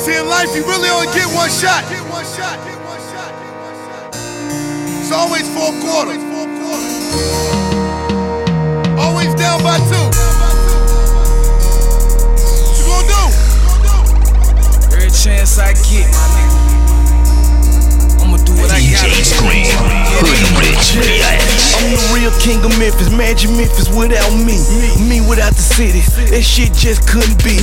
See, in life, you really only get one shot. It's always four quarters. Always down by two. What you gonna do? Every chance I get, my nigga. King of Memphis, Magic Memphis without me. Me without the city, that shit just couldn't be.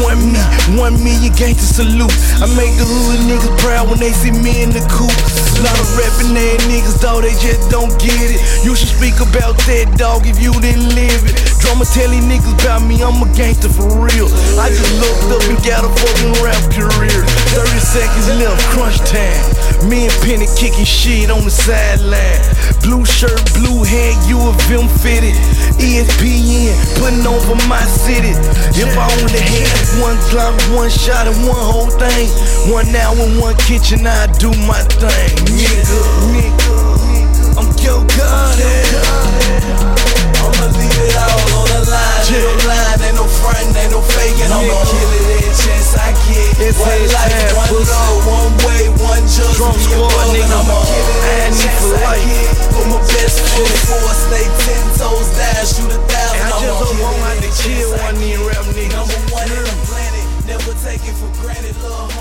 One me, one million gangster salute. I make the hood niggas proud when they see me in the coop. Lot of rapping niggas, dog, they just don't get it. You should speak about that, dog, if you didn't live it. Drama tell these niggas about me, I'm a gangster for real. I just looked up and got a fucking rap career. 30 seconds left, crunch time. Me and Penny kicking shit on the sideline. Blue shirt, blue head, you a film fitted. ESPN, putting over my city. If I only had one Glock, one shot, and one whole thing. One hour in one kitchen, I do my thing. Nigga, nigga, I'm your god. Eh. I'ma leave it all on the line. Ain't no line, ain't no front, ain't no faking. I'ma kill it every chance I get. It's one life, every